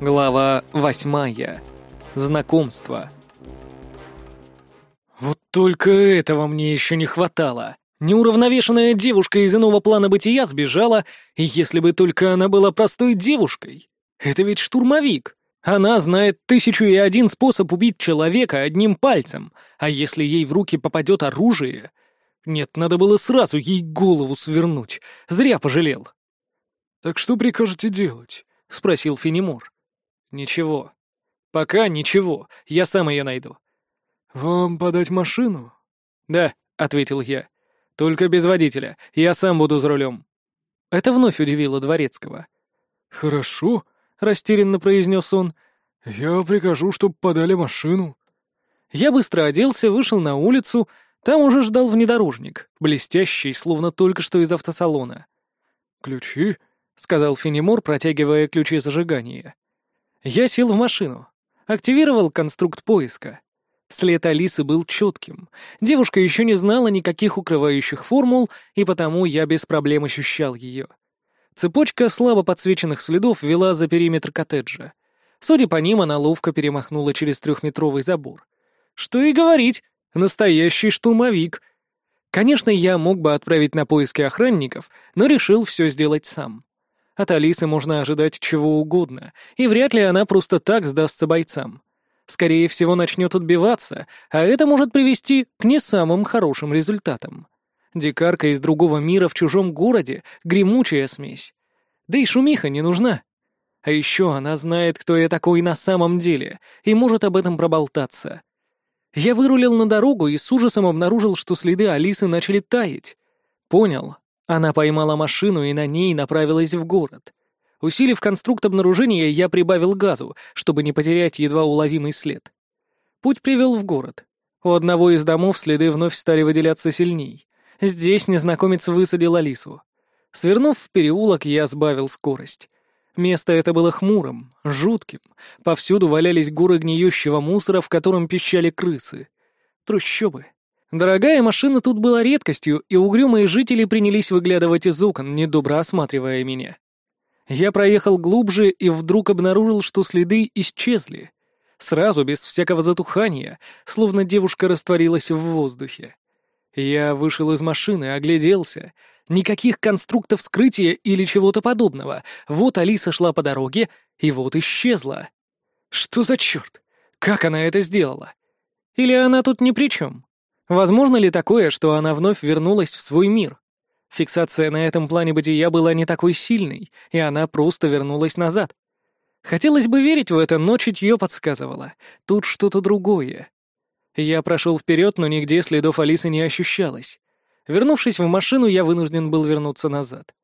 Глава восьмая. Знакомство. Вот только этого мне еще не хватало. Неуравновешенная девушка из иного плана бытия сбежала, и если бы только она была простой девушкой. Это ведь штурмовик. Она знает тысячу и один способ убить человека одним пальцем, а если ей в руки попадет оружие... Нет, надо было сразу ей голову свернуть. Зря пожалел. «Так что прикажете делать?» — спросил Фенемор. «Ничего. Пока ничего. Я сам ее найду». «Вам подать машину?» «Да», — ответил я. «Только без водителя. Я сам буду за рулем». Это вновь удивило Дворецкого. «Хорошо», — растерянно произнес он. «Я прикажу, чтоб подали машину». Я быстро оделся, вышел на улицу. Там уже ждал внедорожник, блестящий, словно только что из автосалона. «Ключи?» — сказал Фенемор, протягивая ключи зажигания. Я сел в машину. Активировал конструкт поиска. След Алисы был четким. Девушка еще не знала никаких укрывающих формул, и потому я без проблем ощущал ее. Цепочка слабо подсвеченных следов вела за периметр коттеджа. Судя по ним, она ловко перемахнула через трехметровый забор. Что и говорить, настоящий штурмовик. Конечно, я мог бы отправить на поиски охранников, но решил все сделать сам. От Алисы можно ожидать чего угодно, и вряд ли она просто так сдастся бойцам. Скорее всего, начнет отбиваться, а это может привести к не самым хорошим результатам. Дикарка из другого мира в чужом городе — гремучая смесь. Да и шумиха не нужна. А еще она знает, кто я такой на самом деле, и может об этом проболтаться. Я вырулил на дорогу и с ужасом обнаружил, что следы Алисы начали таять. Понял, она поймала машину и на ней направилась в город. Усилив конструкт обнаружения, я прибавил газу, чтобы не потерять едва уловимый след. Путь привел в город. У одного из домов следы вновь стали выделяться сильней. Здесь незнакомец высадил Алису. Свернув в переулок, я сбавил скорость. Место это было хмурым, жутким. Повсюду валялись горы гниющего мусора, в котором пищали крысы. Трущобы. Дорогая машина тут была редкостью, и угрюмые жители принялись выглядывать из окон, недобро осматривая меня. Я проехал глубже и вдруг обнаружил, что следы исчезли. Сразу, без всякого затухания, словно девушка растворилась в воздухе. Я вышел из машины, огляделся. Никаких конструктов скрытия или чего-то подобного. Вот Алиса шла по дороге, и вот исчезла. Что за черт? Как она это сделала? Или она тут ни при чем? Возможно ли такое, что она вновь вернулась в свой мир? Фиксация на этом плане бытия была не такой сильной, и она просто вернулась назад. Хотелось бы верить в это, но чутье подсказывало. Тут что-то другое. Я прошел вперед, но нигде следов Алисы не ощущалось. Вернувшись в машину, я вынужден был вернуться назад.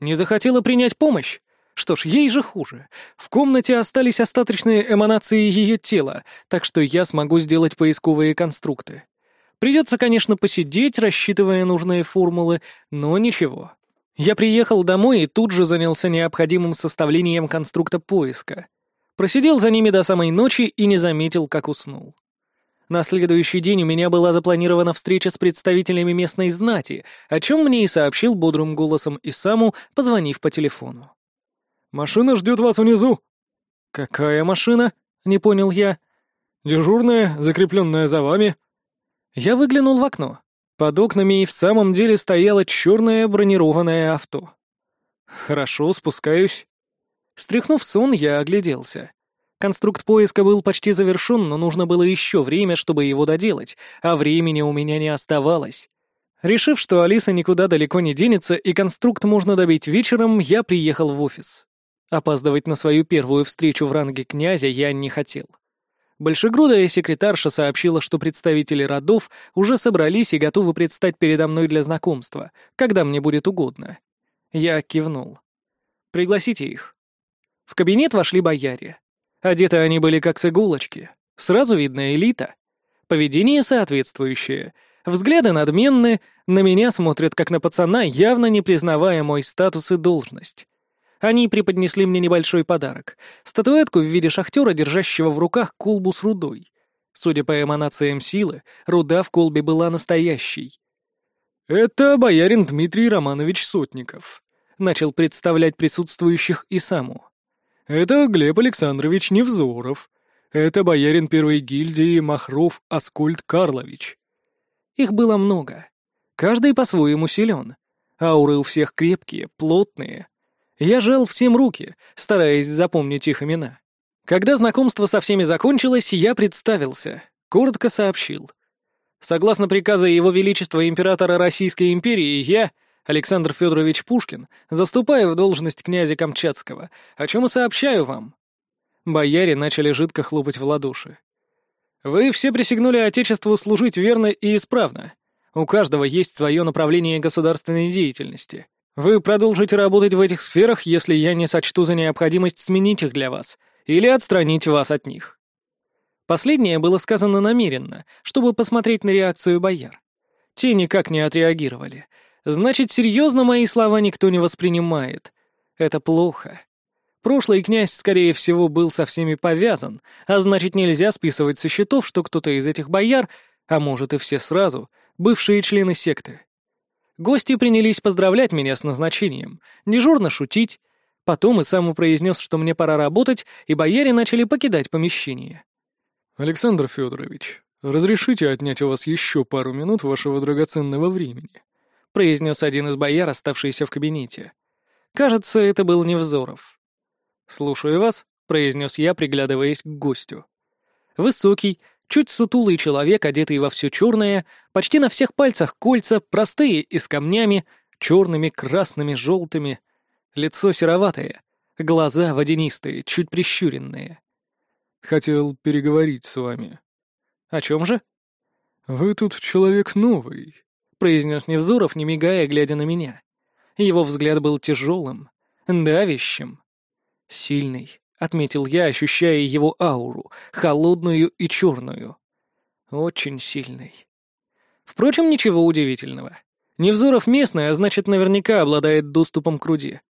Не захотела принять помощь? Что ж, ей же хуже. В комнате остались остаточные эманации ее тела, так что я смогу сделать поисковые конструкты. Придется, конечно, посидеть, рассчитывая нужные формулы, но ничего. Я приехал домой и тут же занялся необходимым составлением конструкта поиска. Просидел за ними до самой ночи и не заметил, как уснул. На следующий день у меня была запланирована встреча с представителями местной знати, о чем мне и сообщил бодрым голосом Исаму, позвонив по телефону. «Машина ждет вас внизу». «Какая машина?» — не понял я. «Дежурная, закрепленная за вами», я выглянул в окно. Под окнами и в самом деле стояло черное бронированное авто. Хорошо, спускаюсь. Стряхнув сон, я огляделся. Конструкт поиска был почти завершен, но нужно было еще время, чтобы его доделать, а времени у меня не оставалось. Решив, что Алиса никуда далеко не денется и конструкт можно добить вечером, я приехал в офис. Опаздывать на свою первую встречу в ранге князя я не хотел. Большегрудая секретарша сообщила, что представители родов уже собрались и готовы предстать передо мной для знакомства, когда мне будет угодно. Я кивнул. «Пригласите их». В кабинет вошли бояре. Одеты они были как с иголочки. Сразу видно элита. Поведение соответствующее. Взгляды надменны, на меня смотрят как на пацана, явно не признавая мой статус и должность. Они преподнесли мне небольшой подарок — статуэтку в виде шахтера, держащего в руках колбу с рудой. Судя по эманациям силы, руда в колбе была настоящей. «Это боярин Дмитрий Романович Сотников», — начал представлять присутствующих и саму. Это Глеб Александрович Невзоров. Это боярин первой гильдии Махров Аскольд Карлович. Их было много. Каждый по-своему силен. Ауры у всех крепкие, плотные. Я жал всем руки, стараясь запомнить их имена. Когда знакомство со всеми закончилось, я представился, коротко сообщил. Согласно приказу Его Величества Императора Российской империи, я, Александр Федорович Пушкин, заступаю в должность князя Камчатского, о чем и сообщаю вам. Бояре начали жидко хлопать в ладоши. Вы все присягнули Отечеству служить верно и исправно. У каждого есть свое направление государственной деятельности. Вы продолжите работать в этих сферах, если я не сочту за необходимость сменить их для вас или отстранить вас от них. Последнее было сказано намеренно, чтобы посмотреть на реакцию бояр. Те никак не отреагировали. Значит, серьезно мои слова никто не воспринимает. Это плохо. Прошлый князь, скорее всего, был со всеми повязан, а значит, нельзя списывать со счетов, что кто-то из этих бояр, а может и все сразу, бывшие члены секты. Гости принялись поздравлять меня с назначением, дежурно шутить. Потом и сам произнес, что мне пора работать, и бояре начали покидать помещение. «Александр Федорович, разрешите отнять у вас еще пару минут вашего драгоценного времени?» — произнес один из бояр, оставшийся в кабинете. Кажется, это был Невзоров. «Слушаю вас», — произнес я, приглядываясь к гостю. Высокий, чуть сутулый человек, одетый во все черное, почти на всех пальцах кольца, простые и с камнями, черными, красными, желтыми. Лицо сероватое, глаза водянистые, чуть прищуренные. «Хотел переговорить с вами». «О чем же?» «Вы тут человек новый», — произнес Невзоров, не мигая, глядя на меня. Его взгляд был тяжелым, давящим. «Сильный», — отметил я, ощущая его ауру, холодную и черную. «Очень сильный». Впрочем, ничего удивительного. Невзоров местный, а значит, наверняка обладает доступом к руде.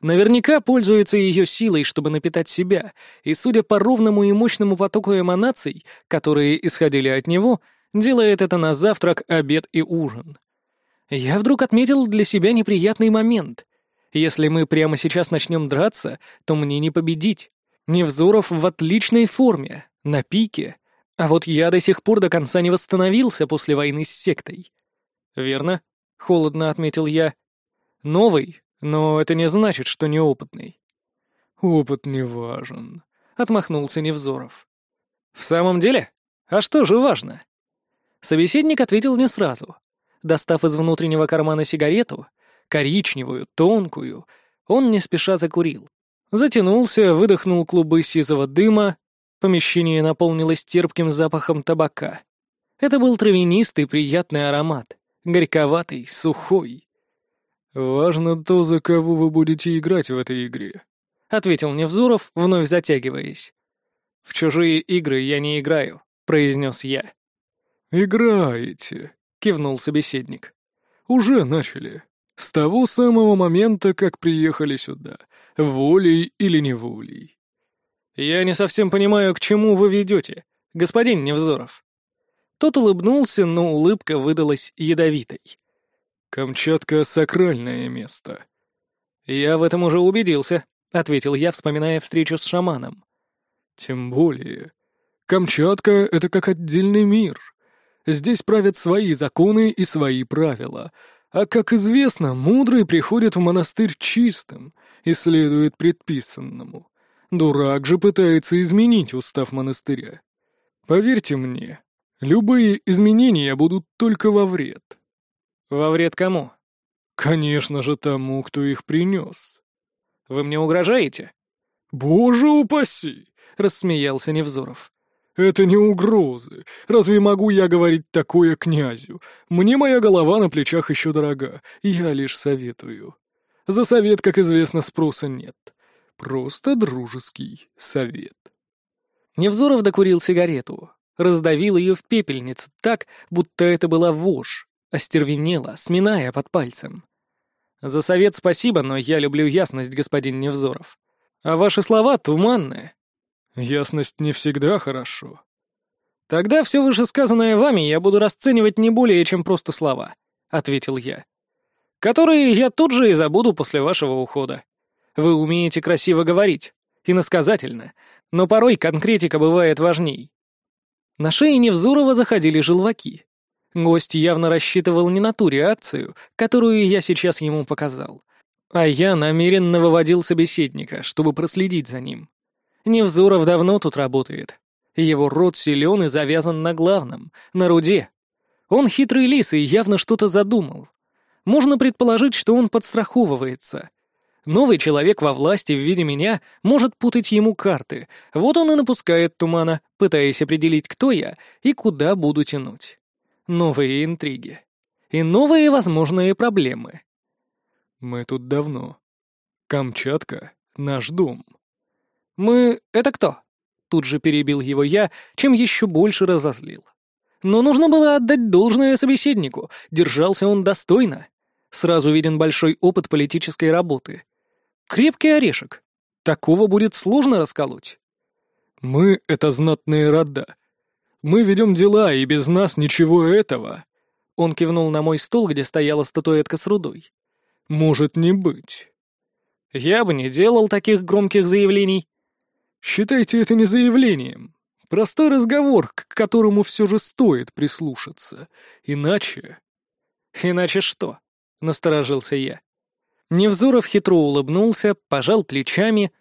Наверняка пользуется ее силой, чтобы напитать себя, и, судя по ровному и мощному потоку эманаций, которые исходили от него, делает это на завтрак, обед и ужин. Я вдруг отметил для себя неприятный момент. Если мы прямо сейчас начнем драться, то мне не победить. Невзоров в отличной форме, на пике. А вот я до сих пор до конца не восстановился после войны с сектой. «Верно», — холодно отметил я. «Новый, но это не значит, что неопытный». «Опыт не важен», — отмахнулся Невзоров. «В самом деле? А что же важно?» Собеседник ответил не сразу. Достав из внутреннего кармана сигарету, коричневую, тонкую, он не спеша закурил. Затянулся, выдохнул клубы сизого дыма, помещение наполнилось терпким запахом табака. Это был травянистый приятный аромат, горьковатый, сухой. «Важно то, за кого вы будете играть в этой игре», — ответил Невзоров, вновь затягиваясь. «В чужие игры я не играю», — произнес я. «Играете», — кивнул собеседник. «Уже начали. С того самого момента, как приехали сюда, волей или неволей». «Я не совсем понимаю, к чему вы ведете, господин Невзоров». Тот улыбнулся, но улыбка выдалась ядовитой. «Камчатка — сакральное место». «Я в этом уже убедился», — ответил я, вспоминая встречу с шаманом. «Тем более. Камчатка — это как отдельный мир. Здесь правят свои законы и свои правила, а, как известно, мудрый приходит в монастырь чистым и следует предписанному. Дурак же пытается изменить устав монастыря. Поверьте мне, любые изменения будут только во вред. Во вред кому? Конечно же тому, кто их принес. Вы мне угрожаете? Боже упаси! Рассмеялся Невзоров. «Это не угрозы. Разве могу я говорить такое князю? Мне моя голова на плечах еще дорога. Я лишь советую. За совет, как известно, спроса нет. Просто дружеский совет». Невзоров докурил сигарету, раздавил ее в пепельнице так, будто это была вошь, остервенела, сминая под пальцем. «За совет спасибо, но я люблю ясность, господин Невзоров. А ваши слова туманные. Ясность не всегда хорошо. Тогда все вышесказанное вами я буду расценивать не более, чем просто слова, ответил я. Которые я тут же и забуду после вашего ухода. Вы умеете красиво говорить. Иносказательно, но порой конкретика бывает важней. На шее Невзорова заходили желваки. Гость явно рассчитывал не на ту реакцию, которую я сейчас ему показал. А я намеренно выводил собеседника, чтобы проследить за ним. Невзоров давно тут работает. Его рот силен и завязан на главном, на руде. Он хитрый лис и явно что-то задумал. Можно предположить, что он подстраховывается. Новый человек во власти в виде меня может путать ему карты. Вот он и напускает тумана, пытаясь определить, кто я и куда буду тянуть. Новые интриги. И новые возможные проблемы. Мы тут давно. Камчатка — наш дом. Мы... это кто? Тут же перебил его я, чем еще больше разозлил. Но нужно было отдать должное собеседнику, держался он достойно. Сразу виден большой опыт политической работы. Крепкий орешек. Такого будет сложно расколоть. Мы — это знатные рода. Мы ведем дела, и без нас ничего этого. Он кивнул на мой стол, где стояла статуэтка с рудой. Может не быть. Я бы не делал таких громких заявлений. Считайте это не заявлением. Простой разговор, к которому все же стоит прислушаться. Иначе... Иначе что? Насторожился я. Невзоров хитро улыбнулся, пожал плечами.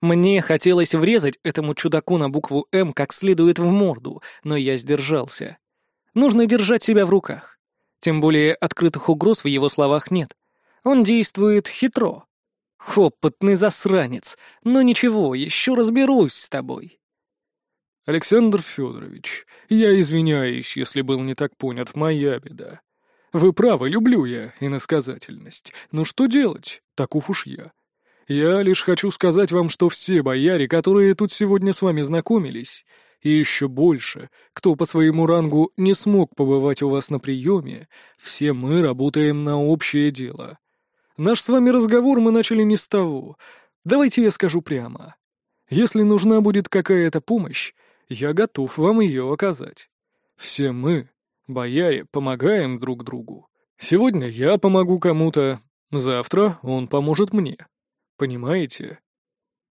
Мне хотелось врезать этому чудаку на букву «М» как следует в морду, но я сдержался. Нужно держать себя в руках. Тем более открытых угроз в его словах нет. Он действует хитро. Опытный засранец. Но ничего, еще разберусь с тобой. Александр Федорович, я извиняюсь, если был не так понят, моя беда. Вы правы, люблю я иносказательность. Но что делать? Таков уж я. Я лишь хочу сказать вам, что все бояре, которые тут сегодня с вами знакомились, и еще больше, кто по своему рангу не смог побывать у вас на приеме, все мы работаем на общее дело. Наш с вами разговор мы начали не с того. Давайте я скажу прямо. Если нужна будет какая-то помощь, я готов вам ее оказать. Все мы Бояре помогаем друг другу. Сегодня я помогу кому-то, завтра он поможет мне. Понимаете?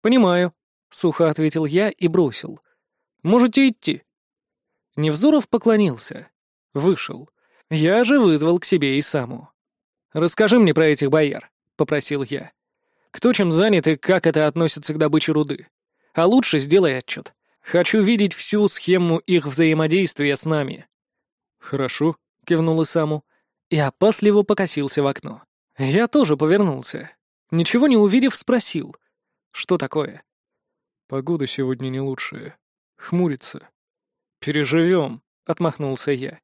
Понимаю, сухо ответил я и бросил. Можете идти. Невзоров поклонился. Вышел. Я же вызвал к себе и саму. «Расскажи мне про этих бояр», — попросил я. «Кто чем занят и как это относится к добыче руды? А лучше сделай отчет. Хочу видеть всю схему их взаимодействия с нами». «Хорошо», — кивнул Исаму, и опасливо покосился в окно. Я тоже повернулся. Ничего не увидев, спросил. «Что такое?» «Погода сегодня не лучшая. Хмурится». «Переживем», — отмахнулся я.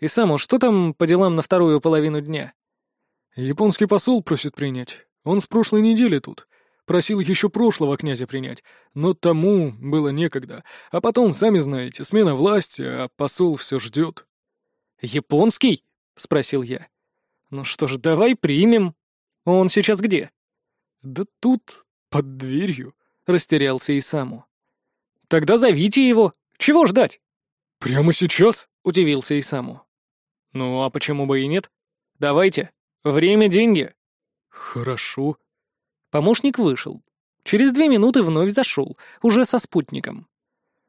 «Исаму, что там по делам на вторую половину дня?» «Японский посол просит принять. Он с прошлой недели тут. Просил еще прошлого князя принять, но тому было некогда. А потом, сами знаете, смена власти, а посол все ждет. «Японский?» — спросил я. «Ну что ж, давай примем. Он сейчас где?» «Да тут, под дверью», — растерялся и саму. «Тогда зовите его. Чего ждать?» «Прямо сейчас?» — удивился и саму. «Ну, а почему бы и нет? Давайте. Время — деньги». «Хорошо». Помощник вышел. Через две минуты вновь зашел, уже со спутником.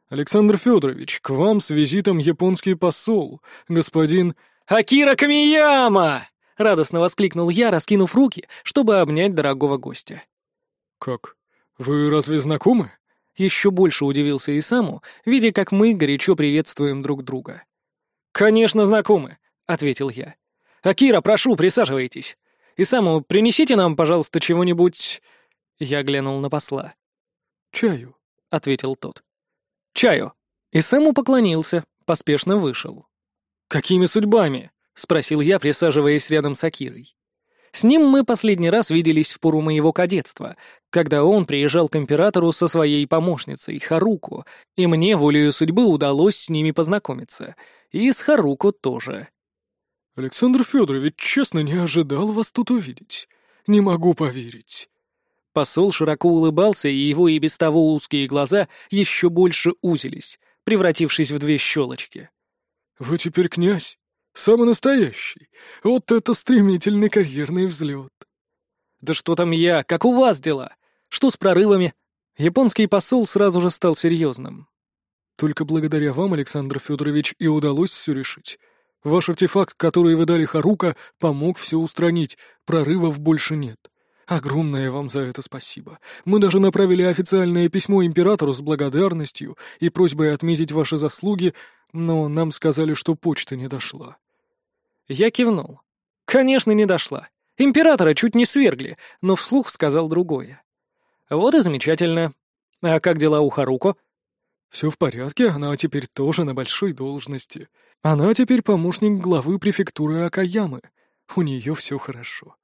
«Александр Федорович, к вам с визитом японский посол, господин...» «Акира Камияма!» — радостно воскликнул я, раскинув руки, чтобы обнять дорогого гостя. «Как? Вы разве знакомы?» Еще больше удивился Исаму, видя, как мы горячо приветствуем друг друга. «Конечно, знакомы», — ответил я. «Акира, прошу, присаживайтесь. Исаму, принесите нам, пожалуйста, чего-нибудь...» Я глянул на посла. «Чаю», — ответил тот. «Чаю». И Сэму поклонился, поспешно вышел. «Какими судьбами?» — спросил я, присаживаясь рядом с Акирой. С ним мы последний раз виделись в пору моего кадетства, когда он приезжал к императору со своей помощницей, Харуку, и мне, волею судьбы, удалось с ними познакомиться. И с Харуку тоже. «Александр Федорович, честно, не ожидал вас тут увидеть. Не могу поверить». Посол широко улыбался, и его и без того узкие глаза еще больше узились, превратившись в две щелочки. «Вы теперь князь? Самый настоящий. Вот это стремительный карьерный взлет!» «Да что там я? Как у вас дела? Что с прорывами?» Японский посол сразу же стал серьезным. Только благодаря вам, Александр Федорович, и удалось все решить. Ваш артефакт, который вы дали Харука, помог все устранить, прорывов больше нет. Огромное вам за это спасибо. Мы даже направили официальное письмо императору с благодарностью и просьбой отметить ваши заслуги, но нам сказали, что почта не дошла. Я кивнул. Конечно, не дошла. Императора чуть не свергли, но вслух сказал другое. Вот и замечательно. А как дела у Харуко? Все в порядке, она теперь тоже на большой должности. Она теперь помощник главы префектуры Акаямы. У нее все хорошо.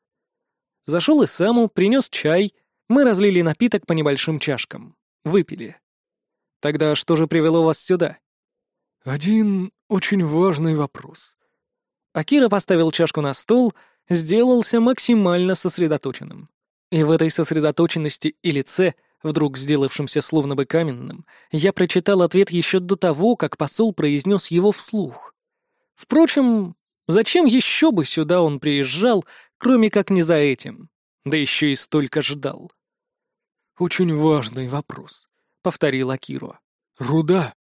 Зашел и Саму, принес чай. Мы разлили напиток по небольшим чашкам. Выпили. Тогда что же привело вас сюда? Один очень важный вопрос. Акира поставил чашку на стол, сделался максимально сосредоточенным. И в этой сосредоточенности и лице вдруг сделавшимся словно бы каменным, я прочитал ответ еще до того, как посол произнес его вслух. Впрочем, зачем еще бы сюда он приезжал, кроме как не за этим? Да еще и столько ждал. «Очень важный вопрос», — повторил Акиро. «Руда